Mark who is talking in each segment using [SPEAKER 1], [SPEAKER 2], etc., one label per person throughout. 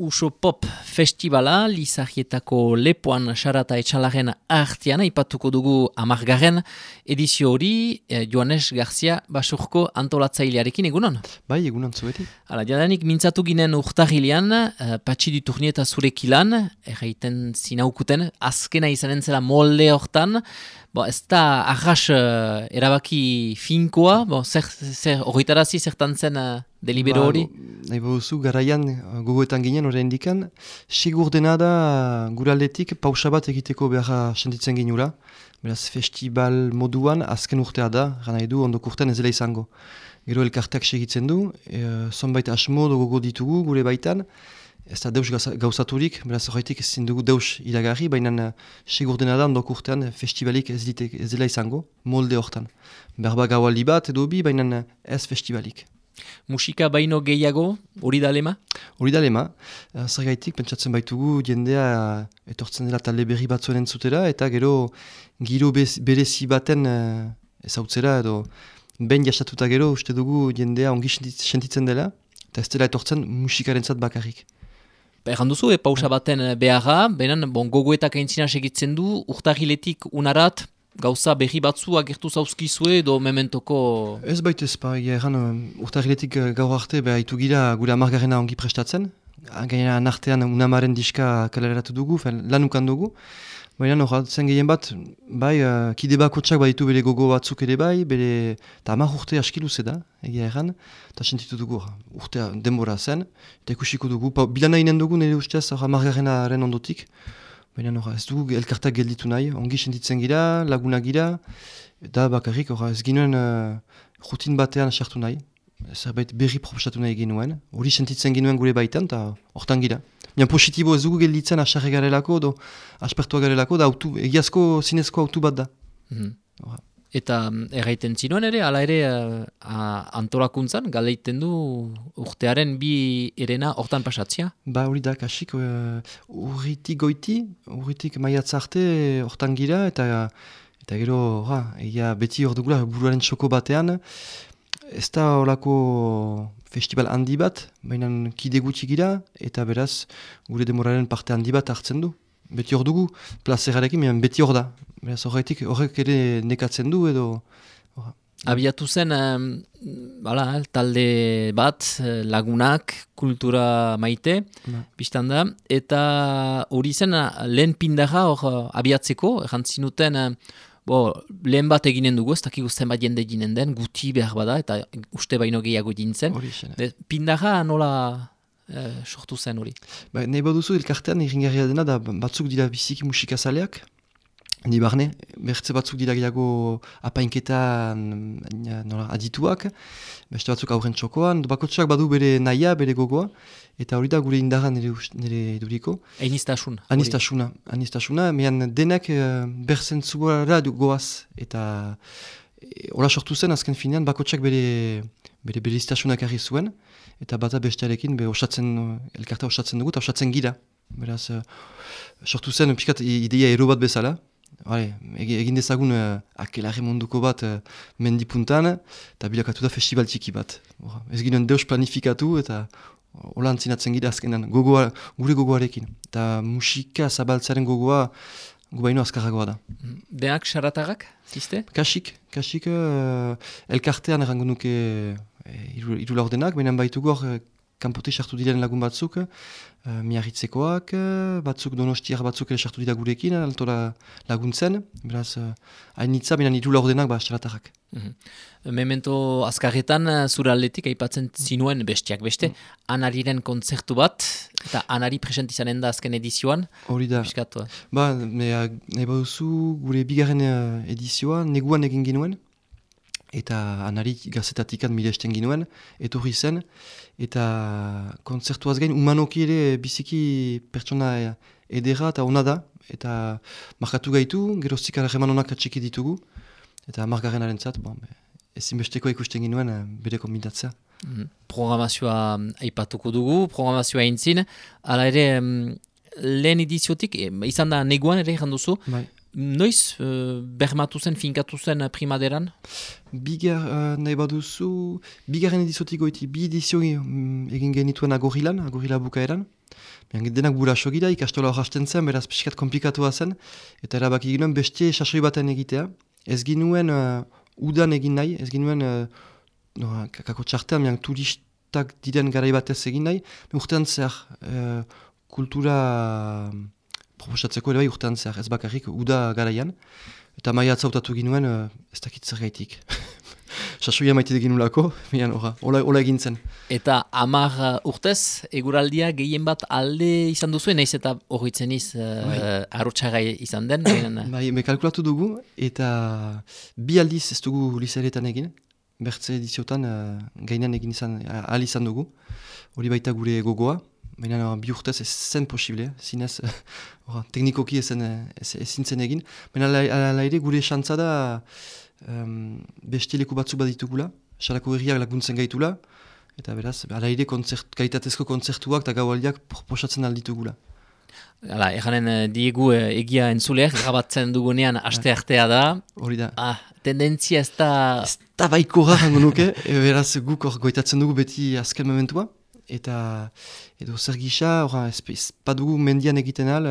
[SPEAKER 1] Uso Pop Festivala, Lizarrietako lepoan sarata etxalaren artian, ipatuko dugu amargaren edizio hori, eh, Joanes Garzia basurko antolatzailearekin egunon?
[SPEAKER 2] Bai, egunon zueti.
[SPEAKER 1] Hala, jadanik mintzatu ginen urtahilean, eh, patxi diturni eta zurekilan, erraiten zinaukuten, azkena izanen zela molde hortan, Bo, ez da arras uh, erabaki finkoa, bo, zer, zer, horretarazi zertan zen uh, delibero hori?
[SPEAKER 2] Ba, nahi bozu, garaian gogoetan ginen horrein dikan, sigur dena da guraldetik pausa bat egiteko beharra sentitzen ginura. Beraz, festival moduan azken urtea da, gana edu, ondok urtean ez izango. Gero elkarteak segitzen du, e, zonbait asmo gogo ditugu gure baitan, ez da deus gauzaturik, beraz horretik ezin dugu deus iragarri, baina uh, sigur dena da ondok urtean festivalik ez, ditek, ez dela izango, molde hortan. Berba gaualdi bat edo bi, baina ez festivalik.
[SPEAKER 1] Musika baino gehiago, hori da lema?
[SPEAKER 2] Hori da lema. Zergaitik, pentsatzen baitugu jendea etortzen dela talde berri batzuen entzutera, eta gero giro berezi baten ezautzera, edo ben jasatuta gero uste dugu jendea ongi sentitzen dela, eta ez dela etortzen musikaren zat bakarrik.
[SPEAKER 1] Erran duzu, e, pausa baten beharra, benen bon, gogoetak aintzina segitzen du, urtahiletik unarat, gauza berri batzu agertu zauzkizue edo mementoko...
[SPEAKER 2] Ez baita ez, pa, erran urtahiletik gaur arte beha gira gure amargarena ongi prestatzen, gaina nartean unamaren diska kaleratu dugu, lanukan dugu, Baina hor, zen gehien bat, bai, uh, kide bakotxak baditu bere gogo batzuk ere bai, bere, eta amak urte askilu da, egia erran, eta sentitu dugu urtea denbora zen, eta ikusiko dugu, pa, bilana inen dugu nire ustez, hor amargarrenaren ondotik, baina hor, ez dugu elkartak gelditu nahi, ongi sentitzen gira, laguna gira, eta bakarrik, hor, ez ginuen uh, rutin batean sartu nahi, zerbait berri proposatu nahi ginuen, hori sentitzen ginuen gure baitan, eta hortan gira. Nian positibo ez dugu gelditzen asarre garelako, do, aspertua garelako, da autu, egiazko zinezko autu bat da.
[SPEAKER 1] Mm Eta erraiten zinuen ere, ala ere uh, antolakuntzan, galeiten du urtearen bi erena hortan pasatzia?
[SPEAKER 2] Ba hori da, kasik, uh, goiti, urritik maiatzarte hortan gira, eta, eta gero, egia beti hor dugula buruaren txoko batean, ez da horako festival handi bat, baina kide gutxi gira, eta beraz, gure demoraren parte handi bat hartzen du. Beti hor dugu, plazerarekin, beti hor da. Beraz, horretik, horrek ere nekatzen du, edo...
[SPEAKER 1] Abiatu zen, um, bala, talde bat, lagunak, kultura maite, biztan da, eta hori zen, lehen pindara hor abiatzeko, errantzinuten, Bo, lehen bat eginen dugu, ez dakik usten bat jende ginen den, guti behar bada, eta uste baino gehiago dintzen. Pindarra nola eh, sortu zen hori?
[SPEAKER 2] Ba, Nei baduzu, elkartean irringarria dena, da batzuk dira biziki musikazaleak, Ni barne, bertze batzuk dira gehiago apainketa nola, adituak, beste batzuk aurren txokoan, bakotxak badu bere naia, bere gogoa, eta hori da gure indarra nire, nire duriko.
[SPEAKER 1] Einiztasuna.
[SPEAKER 2] Anistasuna, anistasuna, mehan denek uh, berzen zuara goaz, eta e, hola sortu zen azken finean bakotxak bere, bere bere iztasunak zuen, eta bata bestearekin be osatzen, elkarta osatzen dugu, eta osatzen gira. Beraz, uh, sortu zen, piskat, ideia ero bat bezala, Hale, egin dezagun uh, akelare munduko bat uh, mendipuntan, eta bilakatu da festival txiki bat. ez ginen deus planifikatu eta hola antzinatzen gira azkenan, gogoa, gure gogoarekin. Eta musika zabaltzaren gogoa gu baino azkarragoa da.
[SPEAKER 1] Beak saratagak, ziste?
[SPEAKER 2] Kasik, kasik uh, elkartean errango nuke uh, irula ordenak, baina baitugu hor kanpote sartu diren lagun batzuk, uh, miarritzekoak, uh, batzuk donostiak batzuk ere sartu dira gurekin, altora laguntzen, beraz, uh, hainitza, bina nitu laurdenak ba, estelatarrak. Mm -hmm.
[SPEAKER 1] Memento azkarretan, zura aldetik, aipatzen zinuen bestiak beste, mm anariren kontzertu bat, eta anari present izanen da azken edizioan.
[SPEAKER 2] Hori da.
[SPEAKER 1] Biskatu.
[SPEAKER 2] Ba, nahi baduzu, gure bigarren edizioa, neguan egin ginuen, eta anari gazetatikan mire esten ginuen, etorri zen, eta konzertuaz gain, umanoki ere biziki pertsona edera eta ona da, eta markatu gaitu, geroztik arreman honak atxiki ditugu, eta margarren arentzat, bon, ezinbesteko ikusten ginuen eh, bere kombinatzea.
[SPEAKER 1] Mm Programazioa aipatuko dugu, programazioa eintzin, ala ere lehen ediziotik, eh, izan da neguan ere janduzu, bai. Noiz, uh, bermatu zen, finkatu zen primaderan?
[SPEAKER 2] Bigar, uh, nahi baduzu, bigarren edizotik goiti, bi edizio mm, egin genituen agorilan, agorila bukaeran. denak buraso gira, ikastola hor hasten zen, beraz pixkat komplikatua zen, eta erabaki ginoen beste sasoi baten egitea. Ez ginuen uh, udan egin nahi, ez ginuen uh, no, kakako txartean, mian turistak diren garai batez egin nahi, urtean zer uh, kultura uh, proposatzeko ere bai urtean zer, ez bakarrik uda garaian, eta maia atzautatu ginuen uh, ez dakit zer gaitik. Sasoia maite egin ulako, mian hola egin zen.
[SPEAKER 1] Eta amar uh, urtez, eguraldia gehien bat alde izan duzu, naiz eta horretzen iz uh, izan den?
[SPEAKER 2] Bai, me kalkulatu dugu, eta bi aldiz ez dugu lizaretan egin, bertze ediziotan uh, gainan egin izan, uh, al izan dugu, hori baita gure gogoa, baina bi urtez ez zen posible, zinez, uh, teknikoki ezen ezin zen egin, baina ala ere gure xantza da, um, beste leku batzu baditugula, salako herriak laguntzen gaitula, eta beraz, ala ere konzert, gaitatezko kontzertuak eta gaualdiak proposatzen alditugula.
[SPEAKER 1] Hala, eganen eh, diegu eh, egia entzuleak, grabatzen dugunean aste artea da.
[SPEAKER 2] Hori da.
[SPEAKER 1] Ah, tendentzia ez da...
[SPEAKER 2] Ez da baiko hango nuke, e, beraz guk hor goitatzen dugu beti azken momentua. Eta edo zer gisa, ez padugu mendian egiten al,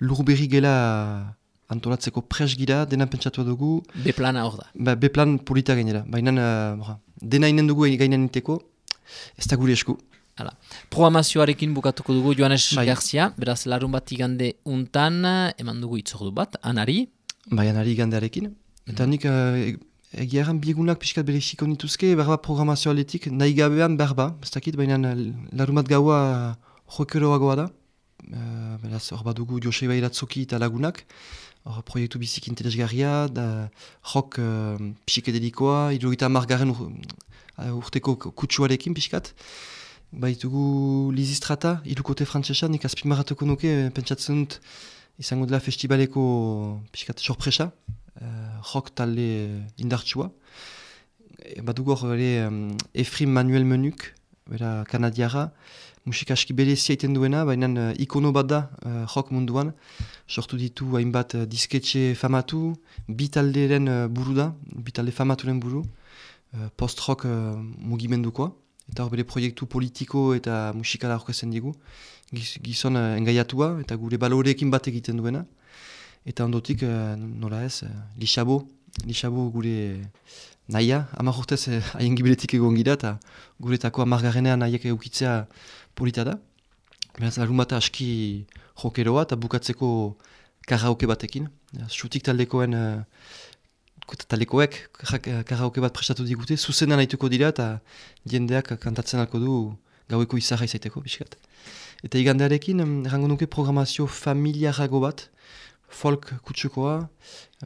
[SPEAKER 2] lur berri gela antolatzeko pres gira, dena pentsatu dugu.
[SPEAKER 1] B-plana hor da.
[SPEAKER 2] Ba, B-plan polita gainera. Baina uh, dena inen dugu gainan iteko, ez da gure esku.
[SPEAKER 1] Hala. Programazioarekin bukatuko dugu Joanes bai. Garzia, beraz larun bat igande untan, eman dugu itzordu bat, anari?
[SPEAKER 2] Bai, anari igandearekin. Eta mm. nik uh, egia erran biegunak pixkat berexiko nituzke, berba programazio aletik, nahi gabean berba, ez dakit, baina larun bat gaua jokeroagoa da. Uh, beraz, hor bat dugu Josei Bairatzoki eta lagunak or, proiektu bizik interesgarria, da rock uh, psikedelikoa, idurita margarren ur, uh, urteko kutsuarekin pixkat. Baitugu Lizistrata, irukote frantzesa, nik azpimarratuko nuke, eh, pentsatzen dut izango dela festivaleko pixkat sorpresa, uh, rock talde indartsua. E, Badugu hor um, Efrim Manuel Menuk, bera kanadiara, musika aski berezia iten duena, baina uh, ikono bat da uh, rock munduan. Sortu ditu hainbat uh, disketxe famatu, bitalderen uh, buru da, bitalde famaturen buru, uh, post-rock uh, mugimendukoa. Eta hor bere proiektu politiko eta musikala aurkezen digu. Gizon uh, engaiatua eta gure balorekin bat egiten duena. Eta ondotik, uh, nola ez, uh, lixabo, lixabo gure naia, amak urtez haien gibiletik egon gira, eta guretako amargarrenean nahiak eukitzea polita da. Beraz, larun bat aski jokeroa eta bukatzeko karaoke batekin. Sutik taldekoen, uh, taldekoek karaoke bat prestatu digute, zuzenan haituko dira eta jendeak kantatzen alko du gaueko izarra izaiteko, biskat. Eta igandearekin, errango nuke programazio familiarago bat, folk kutsukoa,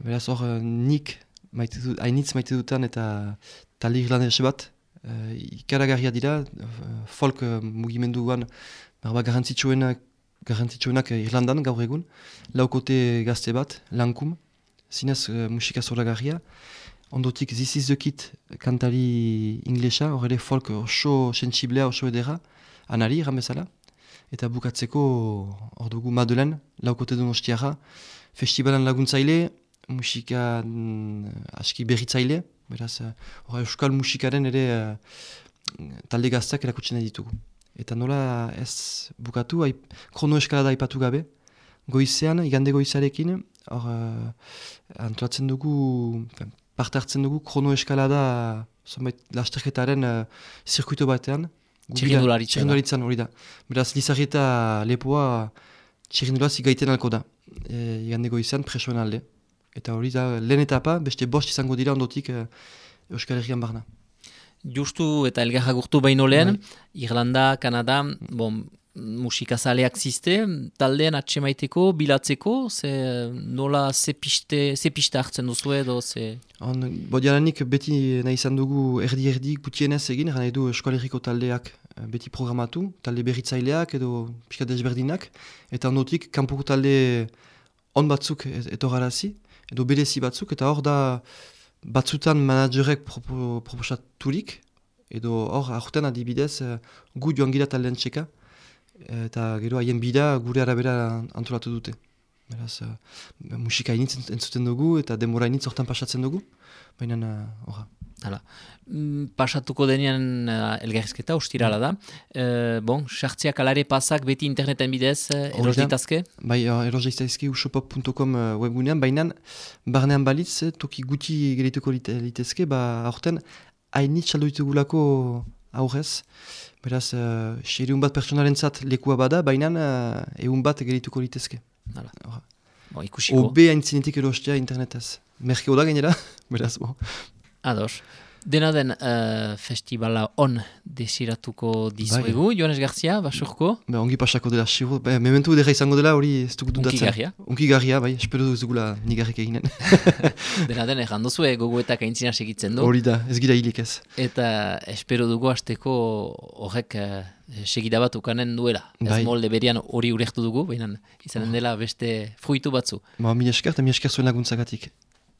[SPEAKER 2] beraz hor nik hainitz maite dutan eta talde irlandez bat, uh, ikaragarria dira, uh, folk uh, mugimenduan barba garantzitsuenak, garantzitsuenak Irlandan gaur egun, laukote gazte bat, lankum, zinez uh, musika zoragarria, ondotik This is the Kit kantari inglesa, horre folk oso sensiblea, oso edera, anari, ramezala, eta bukatzeko hor dugu Madeleine, laukote donostiara, festivalan laguntzaile, musika mm, aski berritzaile, beraz, uh, euskal musikaren ere uh, talde gaztak erakutzen ditugu. Eta nola ez bukatu, ai, krono eskalada aipatu gabe, goizean, igande goizarekin, hor uh, antolatzen dugu, parte hartzen dugu krono eskalada zonbait lasterketaren uh, zirkuito batean.
[SPEAKER 1] Txirindularitzen.
[SPEAKER 2] hori da. Beraz, lizarrieta lepoa txirindulaz igaiten alko da. E, igande goizean, presoen alde. Eta hori da, lehen etapa, beste bost izango dira ondotik uh, Euskal Herrian barna.
[SPEAKER 1] Justu eta elgarra gurtu behin lehen, bai. Irlanda, Kanada, bon, musikazaleak ziste, taldean atxemaiteko, bilatzeko, ze nola ze piste hartzen duzu edo, ze...
[SPEAKER 2] On, bodialanik beti nahi izan dugu erdi-erdi gutienez egin, gana edu Euskal Herriko taldeak eh, beti programatu, talde berritzaileak edo pixka desberdinak, eta ondotik, kanpoko talde on batzuk etogarazi, edo berezi batzuk, eta hor da batzutan managerek proposaturik, edo hor aurten adibidez uh, gu joan gira talen txeka, eta gero haien bida gure arabera antolatu dute. Beraz, uh, musika initz entzuten dugu eta demora initz hortan pasatzen dugu. Baina, horra.
[SPEAKER 1] Hala. Mm, pasatuko denean uh, elgarrizketa, ustirala da. Uh, bon, sartziak alare pasak beti interneten bidez uh, eros ditazke?
[SPEAKER 2] Bai, uh, eros ditazke usopop.com uh, webgunean, baina barnean balitz, toki guti gerituko litezke, ba, aurten, hainit saldo ditugulako aurrez. Beraz, uh, bat personaren zat lekua bada, baina uh, egun bat gerituko litezke.
[SPEAKER 1] Hala. Bon, ikusiko.
[SPEAKER 2] Obe haintzinetik erostea internetez. Merkeo da gainera, beraz, bo.
[SPEAKER 1] Ados. Dena den uh, festivala on desiratuko dizuegu, bai. Joanes Garzia, basurko?
[SPEAKER 2] Ba, ongi pasako dela, xiro. Ba, mementu edera izango dela, hori ez dugu
[SPEAKER 1] dudatzen. Unki garria?
[SPEAKER 2] Unki garria, bai, espero duzugula nigarrik eginen.
[SPEAKER 1] Dena den, erran duzu, eh, gogoetak aintzina segitzen du.
[SPEAKER 2] Hori da, ez gira hilik ez.
[SPEAKER 1] Eta espero dugu hasteko horrek uh, segidabat ukanen duela. Ez bai. molde berian hori urehtu dugu, baina izanen dela beste fruitu batzu.
[SPEAKER 2] Ba, mi esker eta mi esker zuen laguntzagatik.